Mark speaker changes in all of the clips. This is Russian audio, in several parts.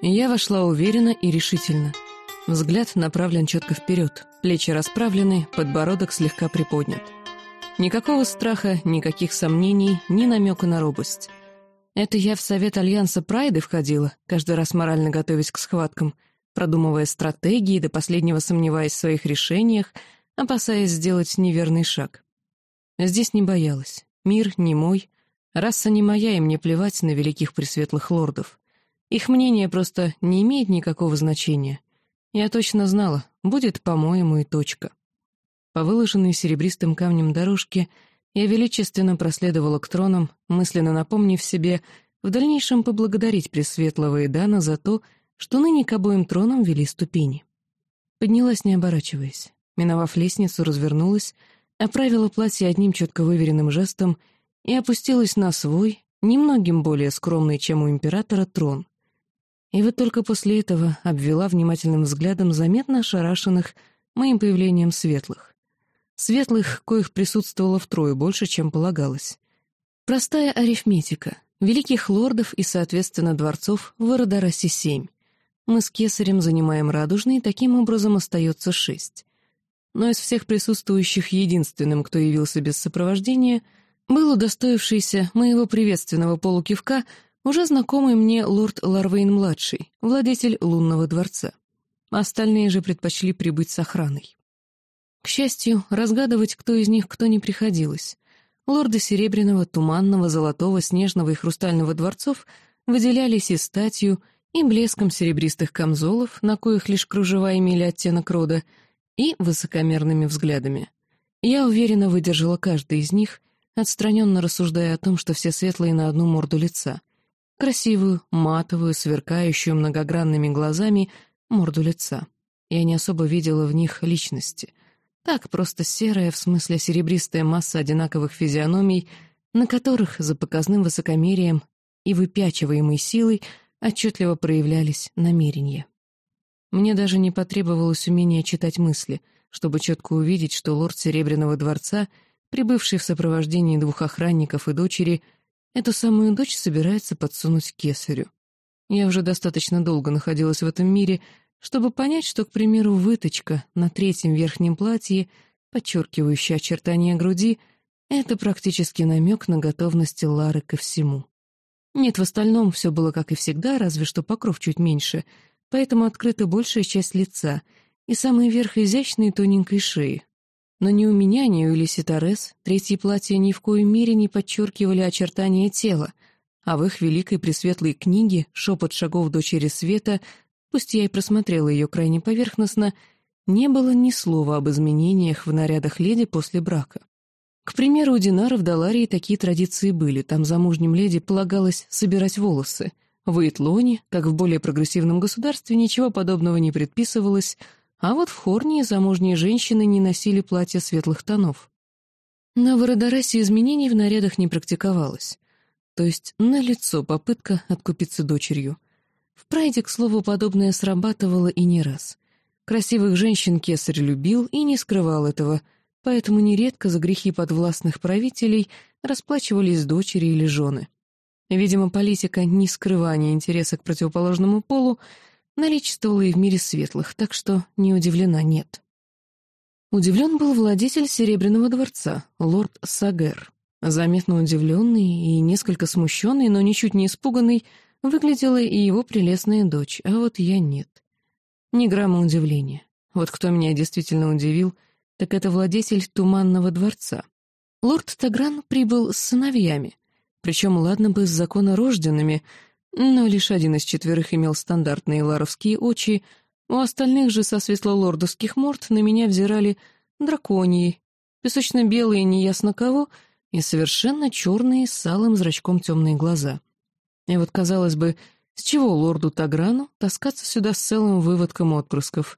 Speaker 1: Я вошла уверенно и решительно. Взгляд направлен четко вперед, плечи расправлены, подбородок слегка приподнят. Никакого страха, никаких сомнений, ни намека на робость. Это я в совет Альянса Прайды входила, каждый раз морально готовясь к схваткам, продумывая стратегии, до последнего сомневаясь в своих решениях, опасаясь сделать неверный шаг. Здесь не боялась. Мир не мой, раса не моя, и мне плевать на великих пресветлых лордов. Их мнение просто не имеет никакого значения. Я точно знала, будет, по-моему, и точка. По выложенной серебристым камнем дорожке я величественно проследовала к тронам, мысленно напомнив себе в дальнейшем поблагодарить Пресветлого Идана за то, что ныне к обоим тронам вели ступени. Поднялась, не оборачиваясь. Миновав лестницу, развернулась, оправила платье одним четко выверенным жестом и опустилась на свой, немногим более скромный, чем у императора, трон. И вот только после этого обвела внимательным взглядом заметно ошарашенных моим появлением светлых. Светлых, коих присутствовало втрое больше, чем полагалось. Простая арифметика. Великих лордов и, соответственно, дворцов в Эродорасе семь. Мы с Кесарем занимаем радужный, таким образом остается шесть. Но из всех присутствующих единственным, кто явился без сопровождения, был удостоившийся моего приветственного полукивка уже знакомый мне лорд Ларвейн-младший, владетель лунного дворца. Остальные же предпочли прибыть с охраной. К счастью, разгадывать, кто из них кто не приходилось. Лорды Серебряного, Туманного, Золотого, Снежного и Хрустального дворцов выделялись и статью, и блеском серебристых камзолов, на коих лишь кружева имели оттенок рода, и высокомерными взглядами. Я уверенно выдержала каждый из них, отстраненно рассуждая о том, что все светлые на одну морду лица. Красивую, матовую, сверкающую многогранными глазами морду лица. Я не особо видела в них личности — так просто серая, в смысле серебристая масса одинаковых физиономий, на которых за показным высокомерием и выпячиваемой силой отчетливо проявлялись намерения. Мне даже не потребовалось умение читать мысли, чтобы четко увидеть, что лорд Серебряного дворца, прибывший в сопровождении двух охранников и дочери, эту самую дочь собирается подсунуть кесарю. Я уже достаточно долго находилась в этом мире, чтобы понять, что, к примеру, выточка на третьем верхнем платье, подчеркивающая очертания груди, это практически намек на готовность Лары ко всему. Нет, в остальном все было как и всегда, разве что покров чуть меньше, поэтому открыта большая часть лица и самый верх изящной тоненькой шеи. Но ни у меня, ни у Элиси Торрес третьи платья ни в коей мере не подчеркивали очертания тела, а в их великой пресветлой книге «Шепот шагов дочери света» пусть я и просмотрела ее крайне поверхностно, не было ни слова об изменениях в нарядах леди после брака. К примеру, у Динара в Даларии такие традиции были, там замужним леди полагалось собирать волосы. В Итлоне, как в более прогрессивном государстве, ничего подобного не предписывалось, а вот в Хорнии замужние женщины не носили платья светлых тонов. На Вородорасе изменений в нарядах не практиковалось. То есть налицо попытка откупиться дочерью — в прайде, к слову, подобное срабатывало и не раз. Красивых женщин кесарь любил и не скрывал этого, поэтому нередко за грехи подвластных правителей расплачивались дочери или жены. Видимо, политика нескрывания интереса к противоположному полу наличествовала и в мире светлых, так что не удивлена нет. Удивлен был владетель Серебряного дворца, лорд Сагер. Заметно удивленный и несколько смущенный, но ничуть не испуганный, выглядела и его прелестная дочь, а вот я нет. Ни грамма удивления. Вот кто меня действительно удивил, так это владетель Туманного дворца. Лорд Тагран прибыл с сыновьями, причем, ладно бы, с законорожденными, но лишь один из четверых имел стандартные ларовские очи, у остальных же со светлолордовских морд на меня взирали драконьи, песочно-белые неясно кого и совершенно черные с салым зрачком темные глаза. И вот, казалось бы, с чего лорду Таграну таскаться сюда с целым выводком отпрысков?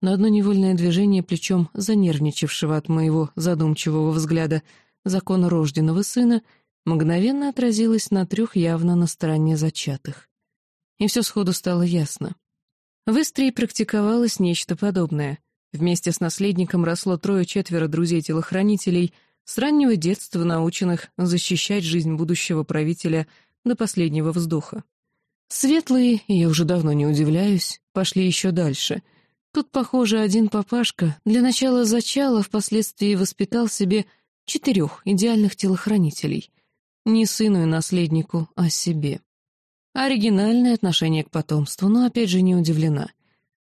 Speaker 1: На одно невольное движение плечом занервничавшего от моего задумчивого взгляда закона рожденного сына мгновенно отразилось на трех явно на стороне зачатых. И все сходу стало ясно. В Истрии практиковалось нечто подобное. Вместе с наследником росло трое-четверо друзей-телохранителей, с раннего детства наученных защищать жизнь будущего правителя — до последнего вздоха. Светлые, я уже давно не удивляюсь, пошли еще дальше. Тут, похоже, один папашка для начала зачала, впоследствии воспитал себе четырех идеальных телохранителей. Не сыну и наследнику, а себе. Оригинальное отношение к потомству, но опять же не удивлена.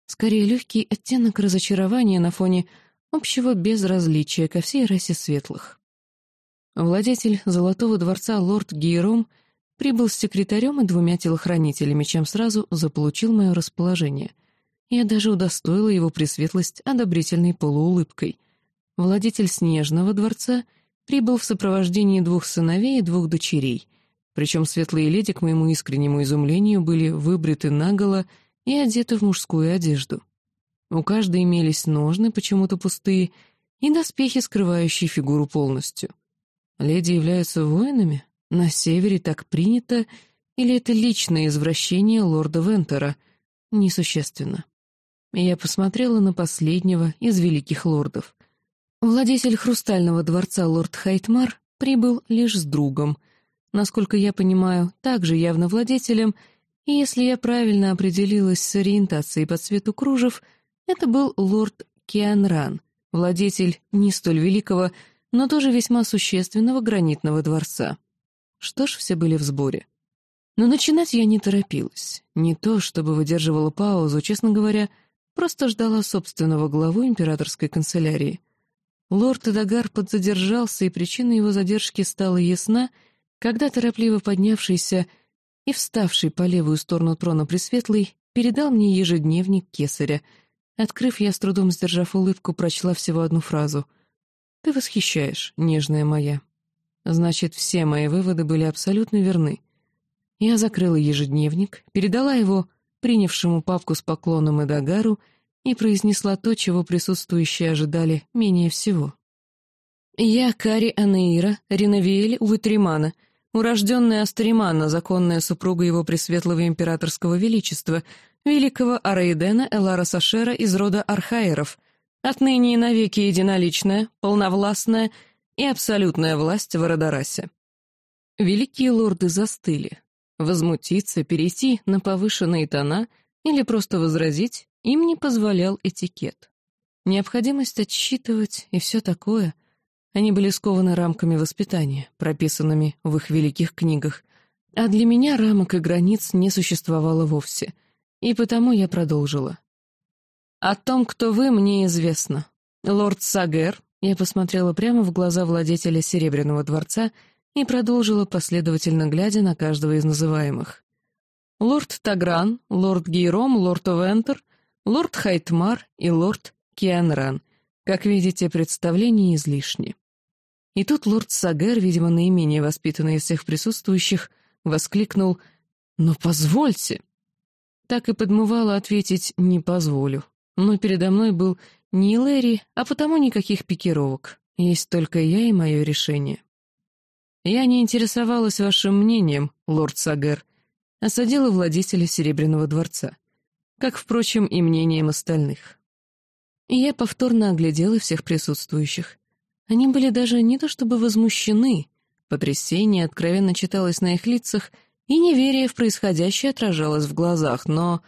Speaker 1: Скорее, легкий оттенок разочарования на фоне общего безразличия ко всей расе светлых. Владетель Золотого дворца лорд Гейром прибыл с секретарем и двумя телохранителями, чем сразу заполучил мое расположение. Я даже удостоила его пресветлость одобрительной полуулыбкой. Владетель Снежного дворца прибыл в сопровождении двух сыновей и двух дочерей, причем светлые леди, к моему искреннему изумлению, были выбриты наголо и одеты в мужскую одежду. У каждой имелись ножны, почему-то пустые, и доспехи, скрывающие фигуру полностью. Леди являются воинами? На севере так принято, или это личное извращение лорда Вентера? Несущественно. Я посмотрела на последнего из великих лордов. Владетель Хрустального дворца лорд Хайтмар прибыл лишь с другом. Насколько я понимаю, также явно владетелем, и если я правильно определилась с ориентацией по цвету кружев, это был лорд Кианран, владетель не столь великого, но тоже весьма существенного гранитного дворца. Что ж, все были в сборе. Но начинать я не торопилась. Не то, чтобы выдерживала паузу, честно говоря, просто ждала собственного главу императорской канцелярии. Лорд Эдагар подзадержался, и причина его задержки стала ясна, когда торопливо поднявшийся и вставший по левую сторону трона Пресветлый передал мне ежедневник кесаря. Открыв, я с трудом сдержав улыбку, прочла всего одну фразу. «Ты восхищаешь, нежная моя». Значит, все мои выводы были абсолютно верны. Я закрыла ежедневник, передала его принявшему папку с поклоном Эдагару и произнесла то, чего присутствующие ожидали менее всего. «Я Кари Анеира, Ринавиэль Уитримана, урожденная Астримана, законная супруга его Пресветлого Императорского Величества, великого Араидена Элара Сашера из рода Архаеров, отныне и навеки единоличная, полновластная и абсолютная власть в Арадарасе. Великие лорды застыли. Возмутиться, перейти на повышенные тона или просто возразить им не позволял этикет. Необходимость отсчитывать и все такое. Они были скованы рамками воспитания, прописанными в их великих книгах, а для меня рамок и границ не существовало вовсе, и потому я продолжила. «О том, кто вы, мне известно. Лорд Сагер, я посмотрела прямо в глаза владетеля Серебряного дворца и продолжила, последовательно глядя на каждого из называемых. Лорд Тагран, лорд Гейром, лорд Овентер, лорд Хайтмар и лорд Кианран. Как видите, представление излишне. И тут лорд Сагер, видимо, наименее воспитанный из всех присутствующих, воскликнул «Но позвольте!» Так и подмывало ответить «не позволю». Но передо мной был не Лэри, а потому никаких пикировок. Есть только я и мое решение. Я не интересовалась вашим мнением, лорд Сагер, осадила владетеля Серебряного дворца, как, впрочем, и мнением остальных. И я повторно оглядела всех присутствующих. Они были даже не то чтобы возмущены, потрясение откровенно читалось на их лицах, и неверие в происходящее отражалось в глазах, но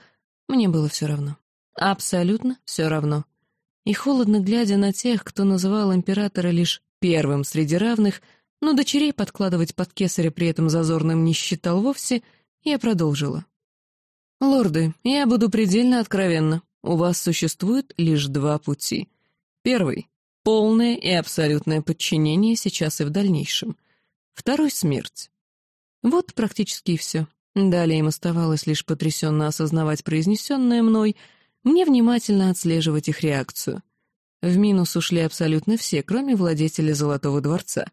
Speaker 1: мне было все равно. Абсолютно все равно и холодно глядя на тех, кто называл императора лишь первым среди равных, но дочерей подкладывать под кесаря при этом зазорным не считал вовсе, я продолжила. «Лорды, я буду предельно откровенна. У вас существует лишь два пути. Первый — полное и абсолютное подчинение сейчас и в дальнейшем. Второй — смерть. Вот практически все. Далее им оставалось лишь потрясенно осознавать произнесенное мной — мне внимательно отслеживать их реакцию. В минус ушли абсолютно все, кроме владетеля Золотого дворца.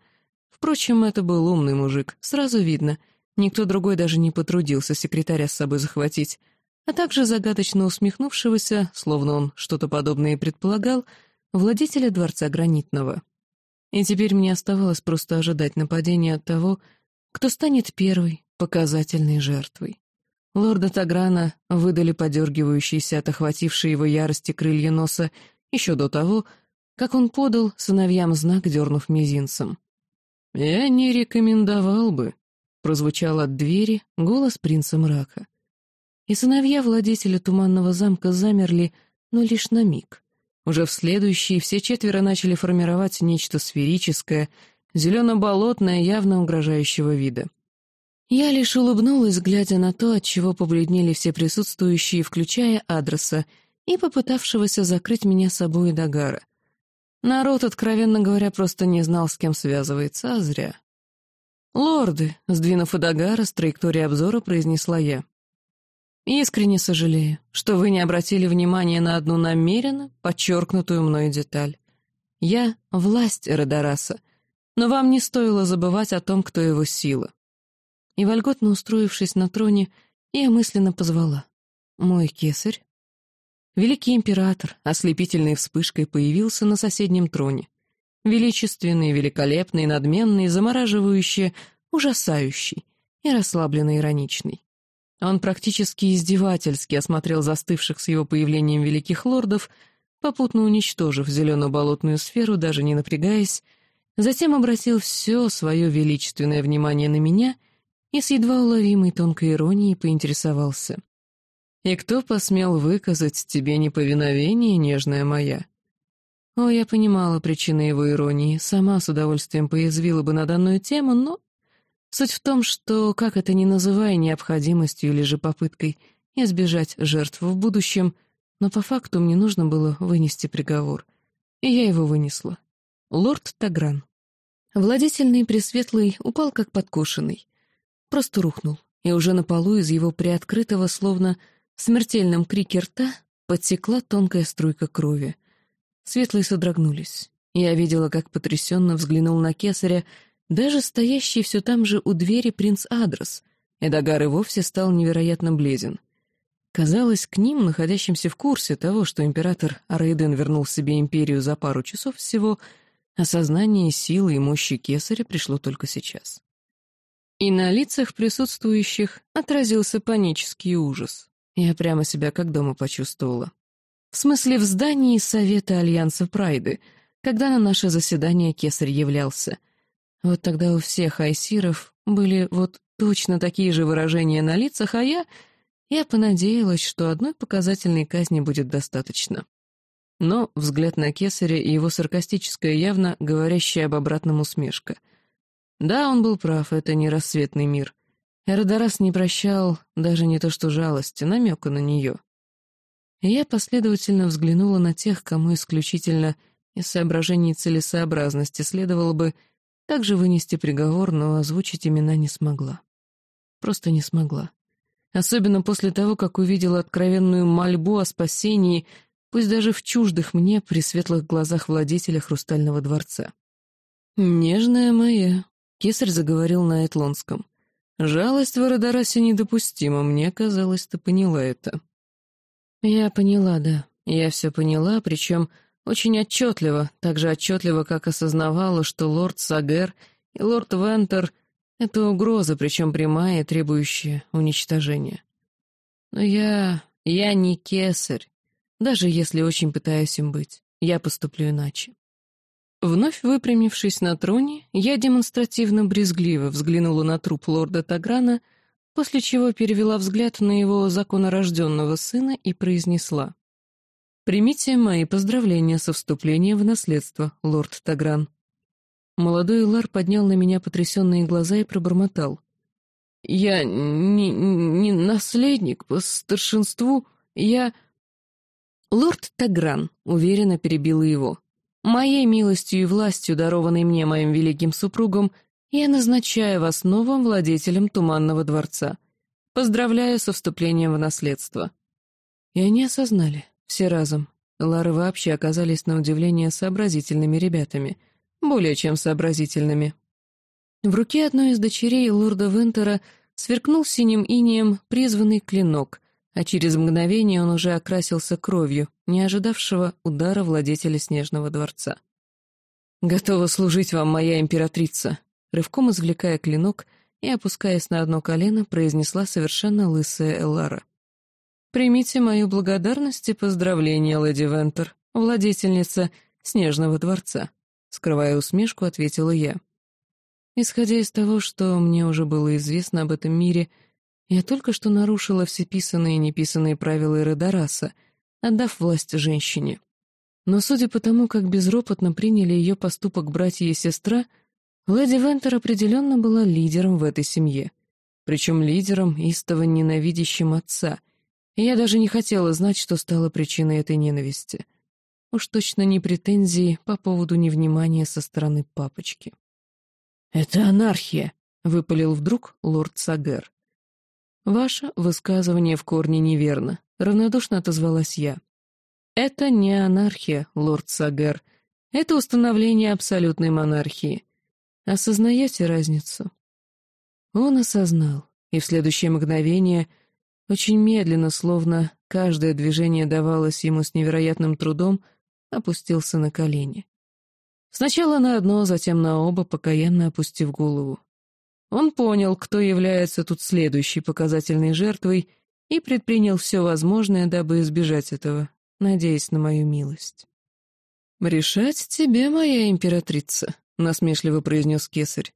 Speaker 1: Впрочем, это был умный мужик, сразу видно. Никто другой даже не потрудился секретаря с собой захватить. А также загадочно усмехнувшегося, словно он что-то подобное предполагал, владетеля Дворца Гранитного. И теперь мне оставалось просто ожидать нападения от того, кто станет первой показательной жертвой. Лорда Таграна выдали подергивающиеся от охватившей его ярости крылья носа еще до того, как он подал сыновьям знак, дернув мизинцем. «Я не рекомендовал бы», — прозвучал от двери голос принца мрака. и сыновья владетеля Туманного замка замерли, но лишь на миг. Уже в следующий все четверо начали формировать нечто сферическое, зелено-болотное, явно угрожающего вида. Я лишь улыбнулась, глядя на то, от чего побледнели все присутствующие, включая адреса, и попытавшегося закрыть меня собой Дагара. Народ, откровенно говоря, просто не знал, с кем связывается, а зря. «Лорды», — сдвинув Эдагара с траектории обзора, произнесла я. «Искренне сожалею, что вы не обратили внимания на одну намеренно подчеркнутую мной деталь. Я — власть Эродораса, но вам не стоило забывать о том, кто его сила». И вольготно устроившись на троне, я мысленно позвала. «Мой кесарь?» Великий император, ослепительной вспышкой, появился на соседнем троне. Величественный, великолепный, надменный, замораживающий, ужасающий и расслабленно ироничный. Он практически издевательски осмотрел застывших с его появлением великих лордов, попутно уничтожив зеленую болотную сферу, даже не напрягаясь, затем обратил все свое величественное внимание на меня и с едва уловимой тонкой иронией поинтересовался. «И кто посмел выказать тебе неповиновение, нежная моя?» О, я понимала причины его иронии, сама с удовольствием поязвила бы на данную тему, но... Суть в том, что, как это ни называя необходимостью или же попыткой избежать жертв в будущем, но по факту мне нужно было вынести приговор. И я его вынесла. Лорд Тагран. Владетельный Пресветлый упал как подкошенный. Просто рухнул, и уже на полу из его приоткрытого, словно в смертельном крике рта, подтекла тонкая струйка крови — Светлые содрогнулись. Я видела, как потрясенно взглянул на кесаря, даже стоящий все там же у двери принц Адрес. Эдагар и вовсе стал невероятно бледен. Казалось, к ним, находящимся в курсе того, что император Рейден вернул себе империю за пару часов всего, осознание силы и мощи кесаря пришло только сейчас. И на лицах присутствующих отразился панический ужас. Я прямо себя как дома почувствовала. В смысле, в здании Совета Альянса Прайды, когда на наше заседание кесарь являлся. Вот тогда у всех айсиров были вот точно такие же выражения на лицах, а я... Я понадеялась, что одной показательной казни будет достаточно. Но взгляд на кесаря и его саркастическая, явно говорящая об обратном усмешка. Да, он был прав, это не рассветный мир. Эродорас не прощал даже не то что жалости, намека на нее и я последовательно взглянула на тех, кому исключительно из соображений целесообразности следовало бы также вынести приговор, но озвучить имена не смогла. Просто не смогла. Особенно после того, как увидела откровенную мольбу о спасении, пусть даже в чуждых мне при светлых глазах владетеля Хрустального дворца. «Нежная моя», — кесарь заговорил на Этлонском. «Жалость в Ародорасе недопустима, мне казалось, ты поняла это». Я поняла, да. Я все поняла, причем очень отчетливо, так же отчетливо, как осознавала, что лорд Сагер и лорд Вентер — это угроза, причем прямая и требующая уничтожения. Но я... я не кесарь, даже если очень пытаюсь им быть. Я поступлю иначе. Вновь выпрямившись на троне, я демонстративно брезгливо взглянула на труп лорда Таграна — после чего перевела взгляд на его законорожденного сына и произнесла. «Примите мои поздравления со вступлением в наследство, лорд Тагран». Молодой Лар поднял на меня потрясенные глаза и пробормотал. «Я не, не наследник по старшинству, я...» Лорд Тагран уверенно перебил его. «Моей милостью и властью, дарованной мне моим великим супругом, я назначаю вас новым владетелем Туманного дворца. Поздравляю со вступлением в наследство». И они осознали, все разом. Лары вообще оказались на удивление сообразительными ребятами, более чем сообразительными. В руке одной из дочерей лорда Вентера сверкнул синим инием призванный клинок, а через мгновение он уже окрасился кровью, не ожидавшего удара владетеля Снежного дворца. «Готова служить вам, моя императрица», рывком извлекая клинок и, опускаясь на одно колено, произнесла совершенно лысая Эллара. «Примите мою благодарность и поздравления, леди Вентер, владетельница Снежного дворца», скрывая усмешку, ответила я. Исходя из того, что мне уже было известно об этом мире, Я только что нарушила все писанные и неписанные правила Эродораса, отдав власть женщине. Но судя по тому, как безропотно приняли ее поступок братья и сестра, леди Вентер определенно была лидером в этой семье. Причем лидером, истово ненавидящим отца. И я даже не хотела знать, что стало причиной этой ненависти. Уж точно не претензии по поводу невнимания со стороны папочки. «Это анархия», — выпалил вдруг лорд Сагер. «Ваше высказывание в корне неверно», — равнодушно отозвалась я. Это не анархия, лорд Сагер. Это установление абсолютной монархии. Осознаете разницу? Он осознал, и в следующее мгновение, очень медленно, словно каждое движение давалось ему с невероятным трудом, опустился на колени. Сначала на одно, затем на оба, покаянно опустив голову. Он понял, кто является тут следующей показательной жертвой, и предпринял все возможное, дабы избежать этого надеясь на мою милость. «Решать тебе, моя императрица», — насмешливо произнес кесарь.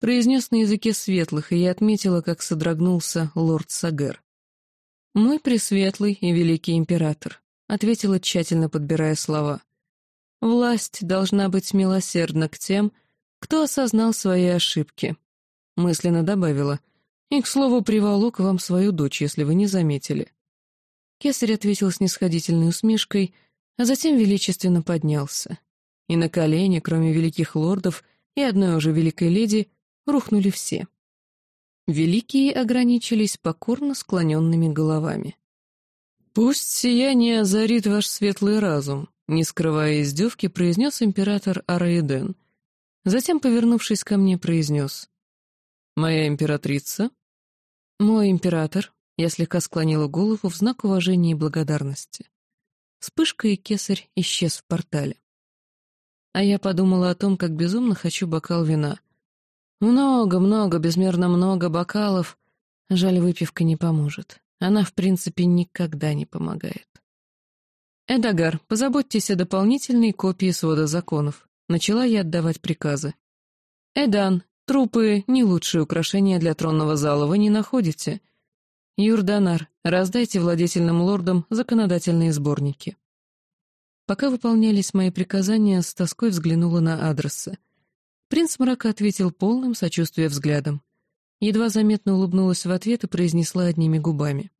Speaker 1: Произнес на языке светлых, и я отметила, как содрогнулся лорд Сагер. «Мой пресветлый и великий император», — ответила, тщательно подбирая слова. «Власть должна быть милосердна к тем, кто осознал свои ошибки», — мысленно добавила. «И, к слову, приволок вам свою дочь, если вы не заметили». Кесарь ответил снисходительной усмешкой, а затем величественно поднялся. И на колени, кроме великих лордов и одной уже великой леди, рухнули все. Великие ограничились покорно склоненными головами. «Пусть сияние озарит ваш светлый разум», — не скрывая издевки, произнес император Араиден. Затем, повернувшись ко мне, произнес. «Моя императрица?» «Мой император», я слегка склонила голову в знак уважения и благодарности. Вспышка и кесарь исчез в портале. А я подумала о том, как безумно хочу бокал вина. Много-много, безмерно много бокалов. Жаль, выпивка не поможет. Она, в принципе, никогда не помогает. «Эдагар, позаботьтесь о дополнительной копии свода законов». Начала я отдавать приказы. «Эдан, трупы — не лучшие украшения для тронного зала, вы не находите?» Юрданар, раздайте владетельным лордам законодательные сборники. Пока выполнялись мои приказания, с тоской взглянула на адресы. Принц мрака ответил полным сочувствия взглядом. Едва заметно улыбнулась в ответ и произнесла одними губами.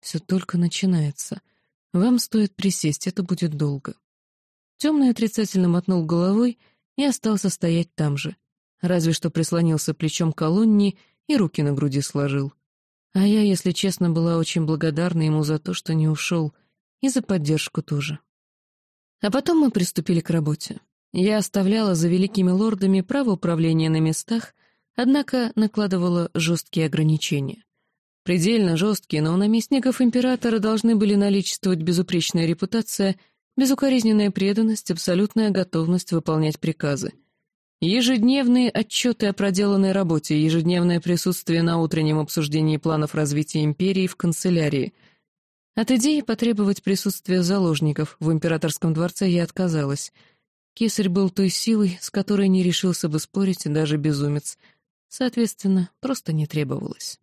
Speaker 1: «Все только начинается. Вам стоит присесть, это будет долго». Темный отрицательно мотнул головой и остался стоять там же, разве что прислонился плечом к колонне и руки на груди сложил. А я, если честно, была очень благодарна ему за то, что не ушел, и за поддержку тоже. А потом мы приступили к работе. Я оставляла за великими лордами право управления на местах, однако накладывала жесткие ограничения. Предельно жесткие, но у наместников императора должны были наличествовать безупречная репутация, безукоризненная преданность, абсолютная готовность выполнять приказы — Ежедневные отчеты о проделанной работе, ежедневное присутствие на утреннем обсуждении планов развития империи в канцелярии. От идеи потребовать присутствия заложников в императорском дворце я отказалась. Кесарь был той силой, с которой не решился бы спорить даже безумец. Соответственно, просто не требовалось.